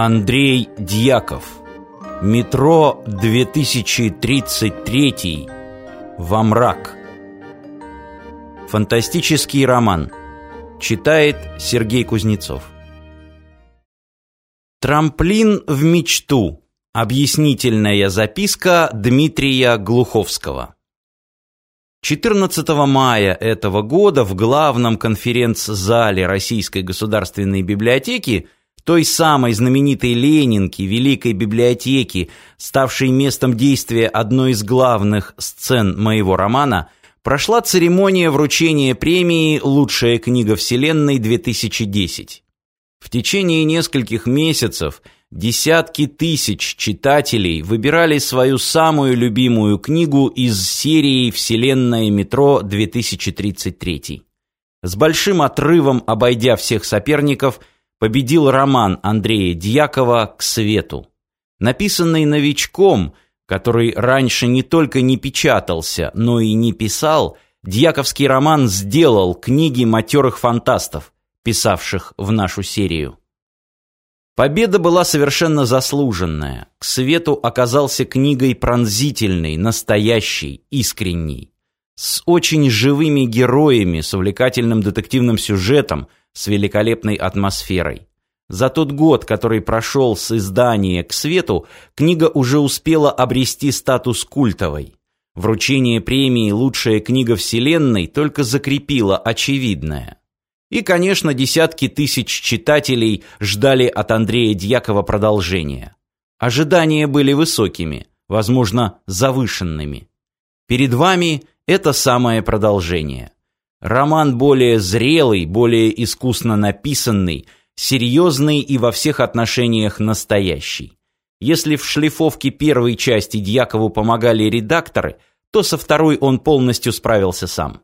Андрей Дьяков. Метро 2033. Во мрак. Фантастический роман. Читает Сергей Кузнецов. Трамплин в мечту. Объяснительная записка Дмитрия Глуховского. 14 мая этого года в главном конференц-зале Российской государственной библиотеки той самой знаменитой Ленинки, Великой библиотеки, ставшей местом действия одной из главных сцен моего романа, прошла церемония вручения премии «Лучшая книга Вселенной-2010». В течение нескольких месяцев десятки тысяч читателей выбирали свою самую любимую книгу из серии «Вселенная метро 2033». С большим отрывом обойдя всех соперников – победил роман Андрея Дьякова «К свету». Написанный новичком, который раньше не только не печатался, но и не писал, Дьяковский роман сделал книги матерых фантастов, писавших в нашу серию. Победа была совершенно заслуженная. К свету оказался книгой пронзительной, настоящей, искренней. С очень живыми героями, с увлекательным детективным сюжетом, с великолепной атмосферой. За тот год, который прошел с издания к свету, книга уже успела обрести статус культовой. Вручение премии «Лучшая книга Вселенной» только закрепило очевидное. И, конечно, десятки тысяч читателей ждали от Андрея Дьякова продолжения. Ожидания были высокими, возможно, завышенными. Перед вами это самое продолжение – Роман более зрелый, более искусно написанный, серьезный и во всех отношениях настоящий. Если в шлифовке первой части Дьякову помогали редакторы, то со второй он полностью справился сам.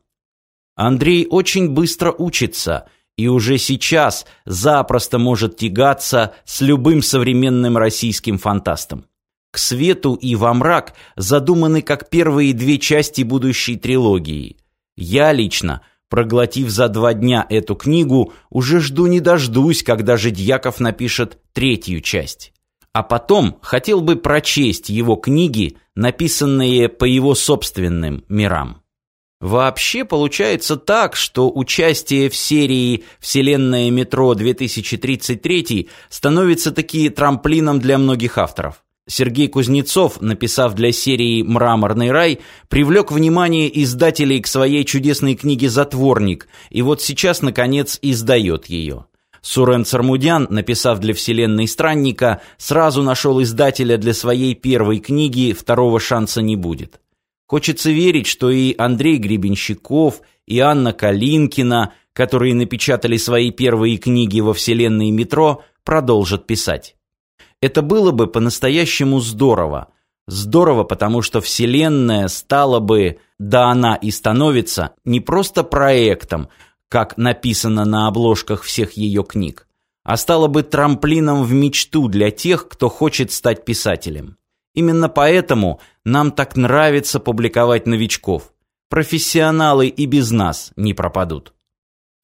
Андрей очень быстро учится и уже сейчас запросто может тягаться с любым современным российским фантастом. К свету и во мрак задуманы как первые две части будущей трилогии – я лично, проглотив за два дня эту книгу, уже жду не дождусь, когда же Дьяков напишет третью часть. А потом хотел бы прочесть его книги, написанные по его собственным мирам. Вообще получается так, что участие в серии «Вселенная метро 2033» становится таки трамплином для многих авторов. Сергей Кузнецов, написав для серии «Мраморный рай», привлек внимание издателей к своей чудесной книге «Затворник», и вот сейчас, наконец, издает ее. Сурен Цармудян, написав для «Вселенной странника», сразу нашел издателя для своей первой книги «Второго шанса не будет». Хочется верить, что и Андрей Гребенщиков, и Анна Калинкина, которые напечатали свои первые книги во «Вселенной метро», продолжат писать. Это было бы по-настоящему здорово. Здорово, потому что Вселенная стала бы, да она и становится, не просто проектом, как написано на обложках всех ее книг, а стала бы трамплином в мечту для тех, кто хочет стать писателем. Именно поэтому нам так нравится публиковать новичков. Профессионалы и без нас не пропадут.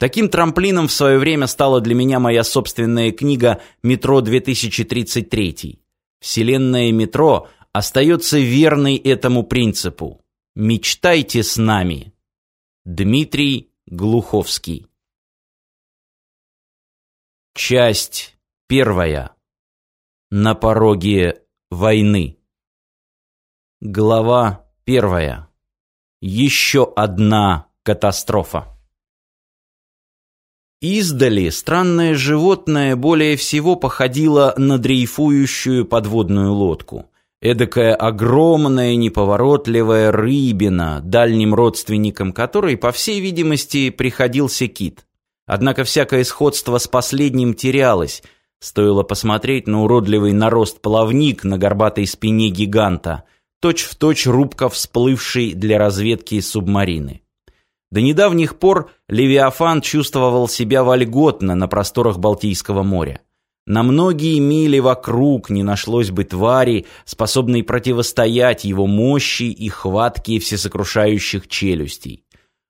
Таким трамплином в свое время стала для меня моя собственная книга «Метро 2033». Вселенная метро остается верной этому принципу. Мечтайте с нами. Дмитрий Глуховский Часть первая. На пороге войны. Глава первая. Еще одна катастрофа. Издали странное животное более всего походило на дрейфующую подводную лодку. Эдакая огромная неповоротливая рыбина, дальним родственником которой, по всей видимости, приходился кит. Однако всякое сходство с последним терялось. Стоило посмотреть на уродливый нарост плавник на горбатой спине гиганта, точь-в-точь точь рубка всплывшей для разведки субмарины. До недавних пор Левиафан чувствовал себя вольготно на просторах Балтийского моря. На многие мили вокруг не нашлось бы твари, способной противостоять его мощи и хватке всесокрушающих челюстей.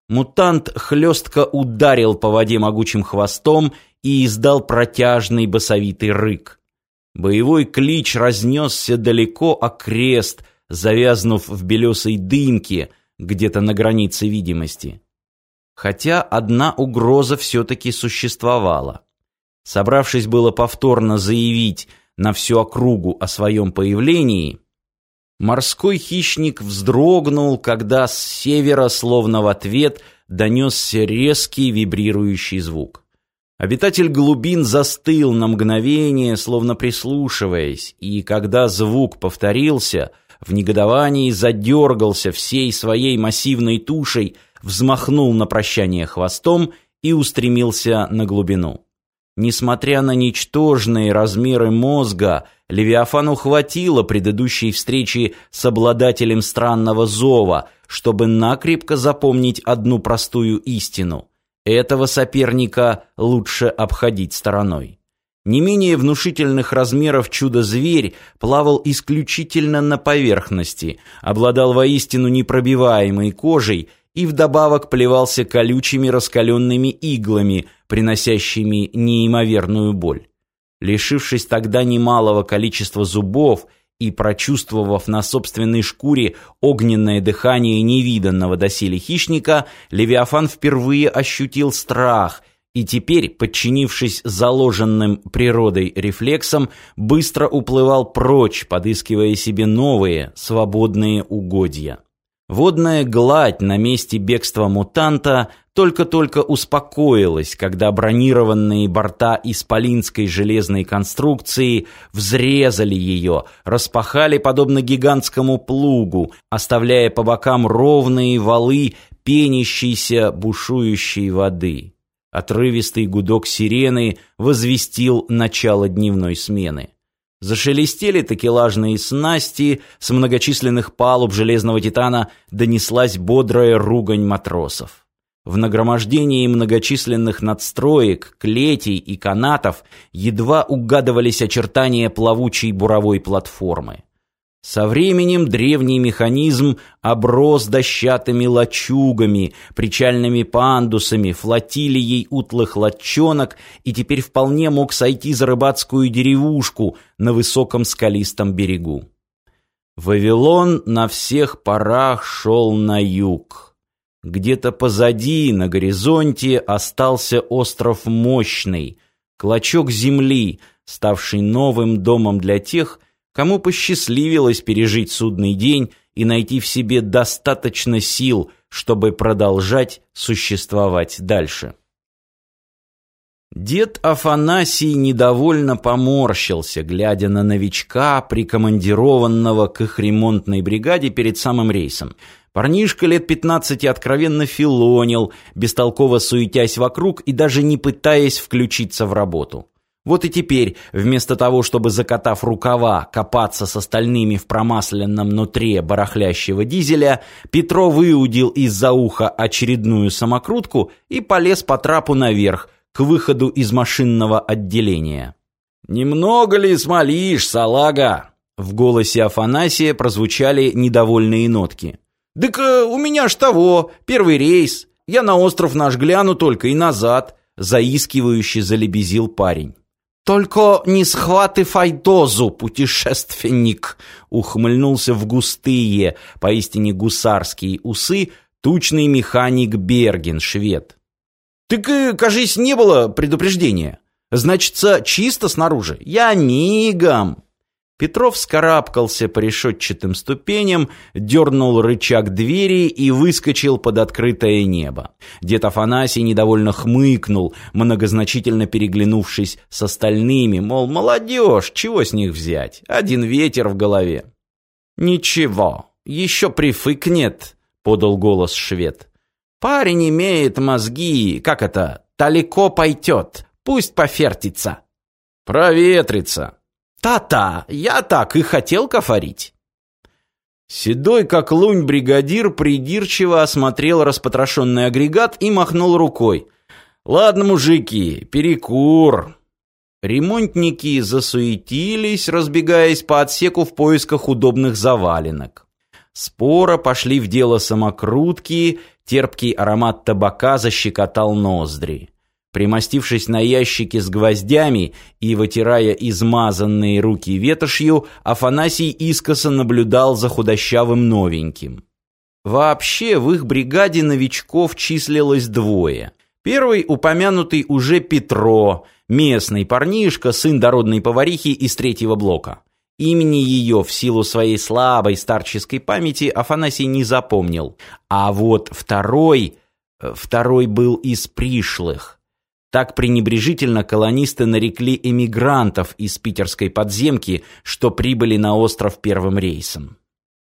Мутант хлестко ударил по воде могучим хвостом и издал протяжный басовитый рык. Боевой клич разнесся далеко окрест, завязнув в белесой дымке, где-то на границе видимости. Хотя одна угроза все-таки существовала. Собравшись было повторно заявить на всю округу о своем появлении, морской хищник вздрогнул, когда с севера, словно в ответ, донесся резкий вибрирующий звук. Обитатель глубин застыл на мгновение, словно прислушиваясь, и когда звук повторился, в негодовании задергался всей своей массивной тушей, взмахнул на прощание хвостом и устремился на глубину. Несмотря на ничтожные размеры мозга, Левиафану хватило предыдущей встречи с обладателем странного зова, чтобы накрепко запомнить одну простую истину. Этого соперника лучше обходить стороной. Не менее внушительных размеров чудо-зверь плавал исключительно на поверхности, обладал воистину непробиваемой кожей и вдобавок плевался колючими раскаленными иглами, приносящими неимоверную боль. Лишившись тогда немалого количества зубов и прочувствовав на собственной шкуре огненное дыхание невиданного доселе хищника, Левиафан впервые ощутил страх и теперь, подчинившись заложенным природой рефлексам, быстро уплывал прочь, подыскивая себе новые, свободные угодья. Водная гладь на месте бегства мутанта только-только успокоилась, когда бронированные борта исполинской железной конструкции взрезали ее, распахали подобно гигантскому плугу, оставляя по бокам ровные валы пенящейся бушующей воды. Отрывистый гудок сирены возвестил начало дневной смены. Зашелестели такелажные снасти, с многочисленных палуб железного титана донеслась бодрая ругань матросов. В нагромождении многочисленных надстроек, клетей и канатов едва угадывались очертания плавучей буровой платформы. Со временем древний механизм оброс дощатыми лачугами, причальными пандусами, флотилией утлых лодчонок и теперь вполне мог сойти за рыбацкую деревушку на высоком скалистом берегу. Вавилон на всех парах шел на юг. Где-то позади, на горизонте, остался остров Мощный, клочок земли, ставший новым домом для тех, кому посчастливилось пережить судный день и найти в себе достаточно сил, чтобы продолжать существовать дальше. Дед Афанасий недовольно поморщился, глядя на новичка, прикомандированного к их ремонтной бригаде перед самым рейсом. Парнишка лет пятнадцати откровенно филонил, бестолково суетясь вокруг и даже не пытаясь включиться в работу. Вот и теперь, вместо того, чтобы, закатав рукава, копаться с остальными в промасленном нутре барахлящего дизеля, Петро выудил из-за уха очередную самокрутку и полез по трапу наверх, к выходу из машинного отделения. «Немного ли смолишь, салага?» В голосе Афанасия прозвучали недовольные нотки. «Так э, у меня ж того, первый рейс. Я на остров наш гляну только и назад», заискивающе залебезил парень. «Только не схватывай дозу, путешественник!» ухмыльнулся в густые, поистине гусарские усы тучный механик Берген, швед. «Так, э, кажись, не было предупреждения. Значится, чисто снаружи. Я мигом!» Петров скарабкался по решетчатым ступеням, дернул рычаг двери и выскочил под открытое небо. Дед Афанасий недовольно хмыкнул, многозначительно переглянувшись с остальными, мол, молодежь, чего с них взять? Один ветер в голове. «Ничего, еще прифыкнет», — подал голос швед. «Парень имеет мозги, как это, далеко пойдет, пусть пофертится». «Проветрится», «Та-та, я так и хотел кафарить». Седой, как лунь, бригадир придирчиво осмотрел распотрошенный агрегат и махнул рукой. «Ладно, мужики, перекур». Ремонтники засуетились, разбегаясь по отсеку в поисках удобных заваленок. Спора пошли в дело самокрутки, терпкий аромат табака защекотал ноздри. Примостившись на ящике с гвоздями и вытирая измазанные руки ветошью, Афанасий искоса наблюдал за худощавым новеньким. Вообще в их бригаде новичков числилось двое. Первый упомянутый уже Петро, местный парнишка, сын дородной поварихи из третьего блока. Имени ее в силу своей слабой старческой памяти Афанасий не запомнил. А вот второй, э, второй был из пришлых. Так пренебрежительно колонисты нарекли эмигрантов из питерской подземки, что прибыли на остров первым рейсом.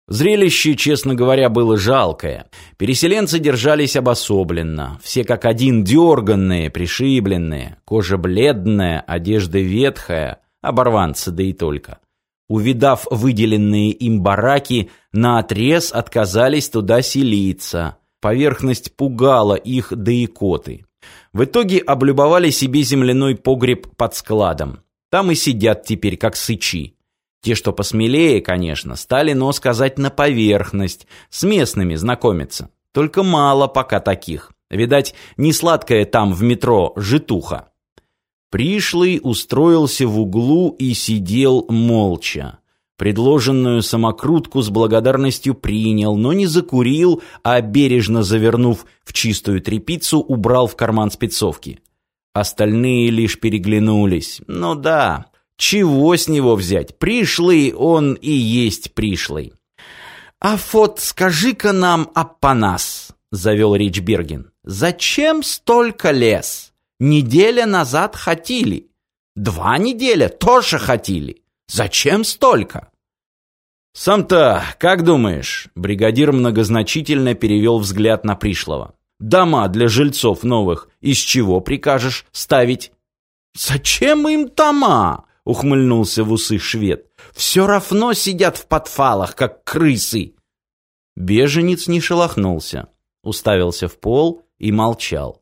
Зрелище, честно говоря, было жалкое. Переселенцы держались обособленно, все как один дерганные, пришибленные, кожа бледная, одежда ветхая, оборванцы да и только. Увидав выделенные им бараки, наотрез отказались туда селиться. Поверхность пугала их да и коты. В итоге облюбовали себе земляной погреб под складом. Там и сидят теперь, как сычи. Те, что посмелее, конечно, стали нос сказать на поверхность, с местными знакомиться. Только мало пока таких. Видать, не сладкая там в метро житуха. Пришлый устроился в углу и сидел молча. Предложенную самокрутку с благодарностью принял, но не закурил, а бережно завернув в чистую тряпицу, убрал в карман спецовки. Остальные лишь переглянулись. Ну да, чего с него взять? Пришлый он и есть пришлый. «А вот скажи-ка нам, Аппанас», — завел речь Бергин, — «зачем столько лес? Неделя назад хотели. Два неделя тоже хотели. Зачем столько?» «Сам-то, как думаешь?» Бригадир многозначительно перевел взгляд на пришлого. «Дома для жильцов новых из чего прикажешь ставить?» «Зачем им дома?» — ухмыльнулся в усы швед. «Все равно сидят в подфалах, как крысы!» Беженец не шелохнулся, уставился в пол и молчал.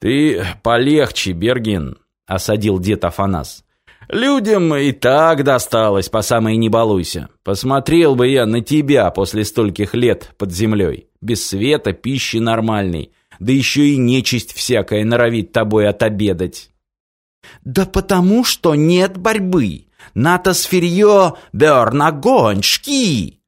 «Ты полегче, Бергин», — осадил дед Афанас. «Людям и так досталось, по самой не балуйся. Посмотрел бы я на тебя после стольких лет под землей, без света, пищи нормальной, да еще и нечисть всякая норовит тобой отобедать». Да потому что нет борьбы. НАТО сферье берн огонь, шки.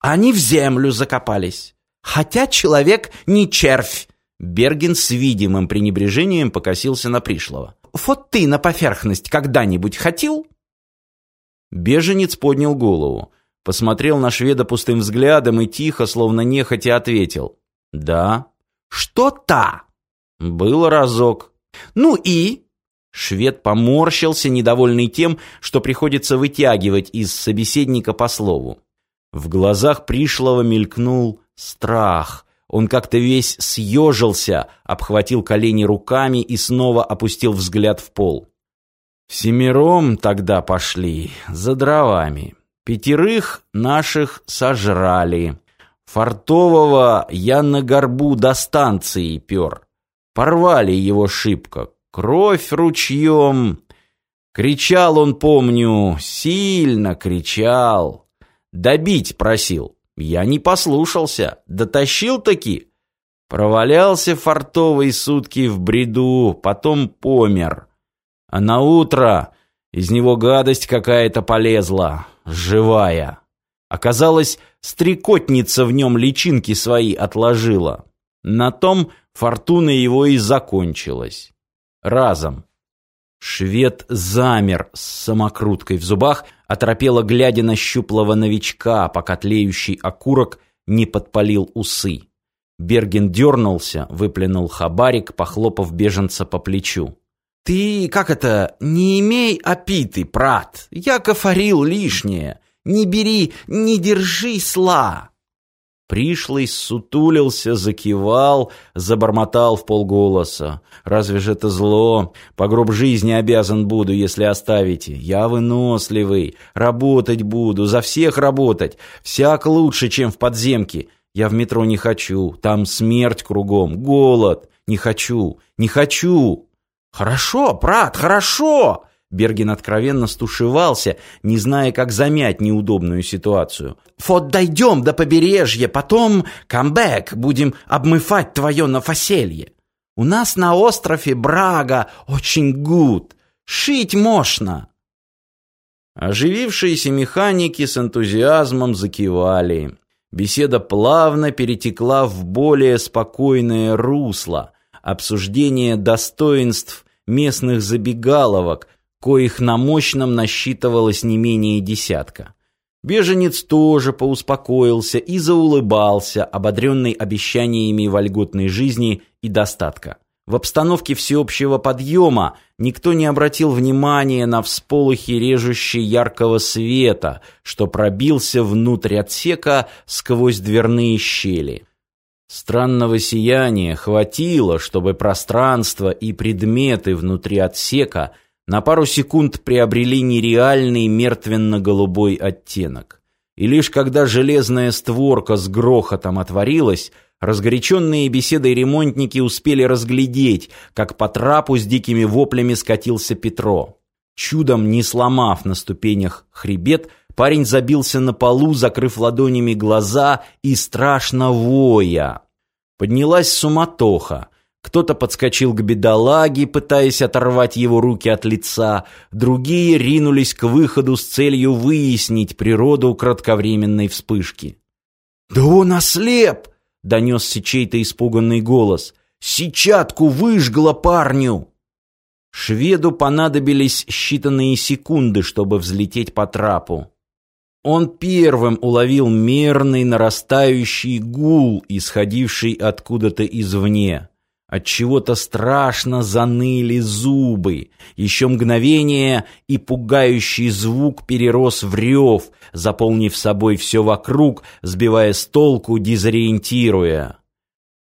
Они в землю закопались. Хотя человек не червь. Берген с видимым пренебрежением покосился на пришлого. Вот ты на поверхность когда-нибудь хотел? Беженец поднял голову, посмотрел на шведа пустым взглядом и тихо, словно нехотя ответил. «Да». «Что-то?» «Был разок». «Ну и?» Швед поморщился, недовольный тем, что приходится вытягивать из собеседника по слову. В глазах пришлого мелькнул страх. Он как-то весь съежился, обхватил колени руками и снова опустил взгляд в пол. Семером тогда пошли, за дровами. Пятерых наших сожрали. Фартового я на горбу до станции пер. Порвали его шибко, Кровь ручьем. Кричал он, помню, сильно кричал. Добить просил. Я не послушался. Дотащил-таки. Провалялся фартовый сутки в бреду, потом помер. А на утро из него гадость какая-то полезла, живая. Оказалось, стрекотница в нем личинки свои отложила. На том фортуна его и закончилась разом. Швед замер с самокруткой в зубах, оторопело глядя на щуплого новичка, пока тлеющий окурок не подпалил усы. Берген дернулся, выплюнул хабарик, похлопав беженца по плечу. «Ты, как это, не имей опиты, прат, я кофарил лишнее, не бери, не держи сла!» Пришлый сутулился, закивал, забормотал в полголоса. «Разве же это зло? По гроб жизни обязан буду, если оставите. Я выносливый, работать буду, за всех работать. Всяк лучше, чем в подземке. Я в метро не хочу, там смерть кругом, голод. Не хочу, не хочу». «Хорошо, брат, хорошо!» Берген откровенно стушевался, не зная, как замять неудобную ситуацию. «Вот дойдем до побережья, потом камбэк, будем обмывать твое нафаселье». У нас на острове Брага очень гуд. Шить можно!» Оживившиеся механики с энтузиазмом закивали. Беседа плавно перетекла в более спокойное русло, обсуждение достоинств местных забегаловок, коих на мощном насчитывалось не менее десятка. Беженец тоже поуспокоился и заулыбался, ободренный обещаниями вольготной жизни и достатка. В обстановке всеобщего подъема никто не обратил внимания на всполохи режущей яркого света, что пробился внутрь отсека сквозь дверные щели. Странного сияния хватило, чтобы пространство и предметы внутри отсека на пару секунд приобрели нереальный мертвенно-голубой оттенок. И лишь когда железная створка с грохотом отворилась, Разгоряченные беседой ремонтники успели разглядеть, как по трапу с дикими воплями скатился Петро. Чудом не сломав на ступенях хребет, парень забился на полу, закрыв ладонями глаза и страшно воя. Поднялась суматоха. Кто-то подскочил к бедолаге, пытаясь оторвать его руки от лица, другие ринулись к выходу с целью выяснить природу кратковременной вспышки. «Да он ослеп!» донесся чей-то испуганный голос. «Сетчатку выжгла парню!» Шведу понадобились считанные секунды, чтобы взлететь по трапу. Он первым уловил мерный нарастающий гул, исходивший откуда-то извне. От чего-то страшно заныли зубы. Еще мгновение, и пугающий звук перерос в рев, заполнив собой все вокруг, сбивая с толку, дезориентируя.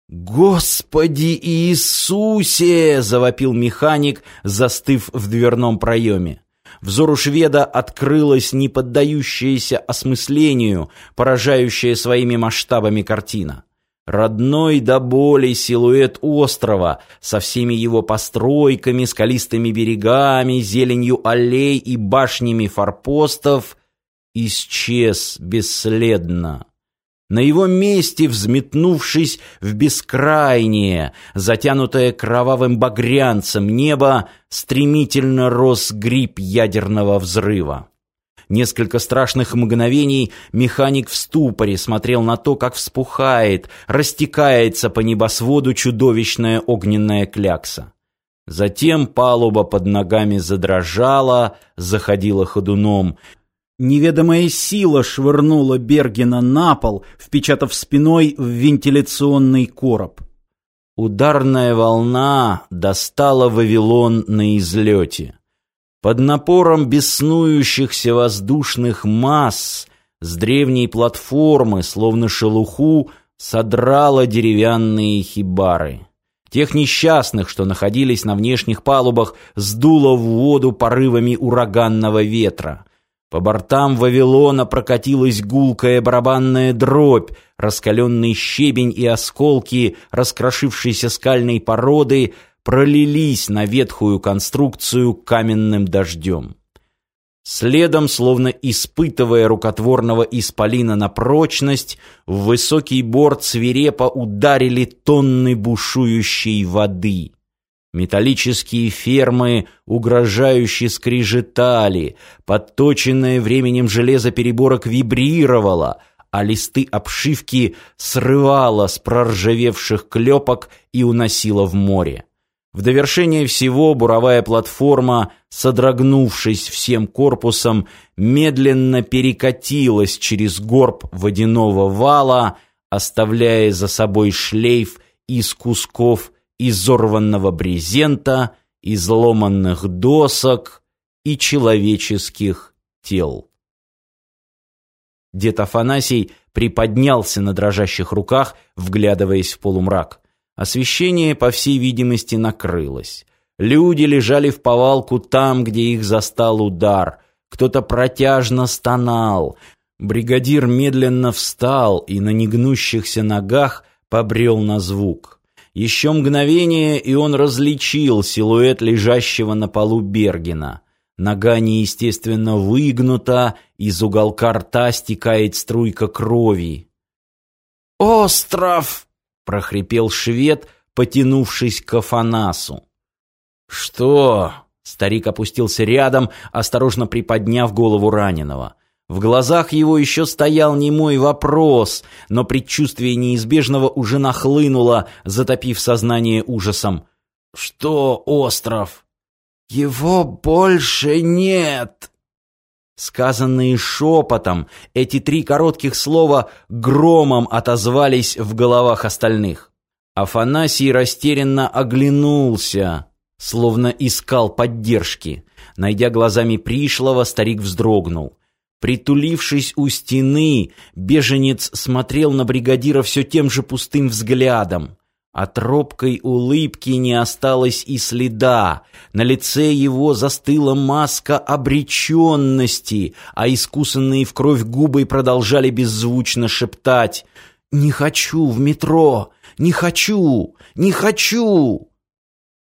«Господи Иисусе!» — завопил механик, застыв в дверном проеме. Взору шведа открылась неподдающаяся осмыслению, поражающая своими масштабами картина. Родной до боли силуэт острова со всеми его постройками, скалистыми берегами, зеленью аллей и башнями форпостов исчез бесследно. На его месте, взметнувшись в бескрайнее, затянутое кровавым багрянцем небо, стремительно рос гриб ядерного взрыва. Несколько страшных мгновений механик в ступоре смотрел на то, как вспухает, растекается по небосводу чудовищная огненная клякса. Затем палуба под ногами задрожала, заходила ходуном. Неведомая сила швырнула Бергена на пол, впечатав спиной в вентиляционный короб. Ударная волна достала Вавилон на излете. Под напором беснующихся воздушных масс с древней платформы, словно шелуху, содрала деревянные хибары. Тех несчастных, что находились на внешних палубах, сдуло в воду порывами ураганного ветра. По бортам Вавилона прокатилась гулкая барабанная дробь, раскаленный щебень и осколки раскрошившейся скальной породы — пролились на ветхую конструкцию каменным дождем. Следом, словно испытывая рукотворного исполина на прочность, в высокий борт свирепо ударили тонны бушующей воды. Металлические фермы угрожающе скрежетали, подточенное временем железо переборок вибрировало, а листы обшивки срывало с проржавевших клепок и уносило в море. В довершение всего буровая платформа, содрогнувшись всем корпусом, медленно перекатилась через горб водяного вала, оставляя за собой шлейф из кусков изорванного брезента, изломанных досок и человеческих тел. Дед Афанасий приподнялся на дрожащих руках, вглядываясь в полумрак. Освещение, по всей видимости, накрылось. Люди лежали в повалку там, где их застал удар. Кто-то протяжно стонал. Бригадир медленно встал и на негнущихся ногах побрел на звук. Еще мгновение, и он различил силуэт лежащего на полу Бергена. Нога неестественно выгнута, из уголка рта стекает струйка крови. «Остров!» Прохрипел швед, потянувшись к Афанасу. «Что?» — старик опустился рядом, осторожно приподняв голову раненого. В глазах его еще стоял немой вопрос, но предчувствие неизбежного уже нахлынуло, затопив сознание ужасом. «Что остров?» «Его больше нет!» Сказанные шепотом, эти три коротких слова громом отозвались в головах остальных. Афанасий растерянно оглянулся, словно искал поддержки. Найдя глазами пришлого, старик вздрогнул. Притулившись у стены, беженец смотрел на бригадира все тем же пустым взглядом. От робкой улыбки не осталось и следа. На лице его застыла маска обреченности, а искусанные в кровь губы продолжали беззвучно шептать «Не хочу в метро! Не хочу! Не хочу!»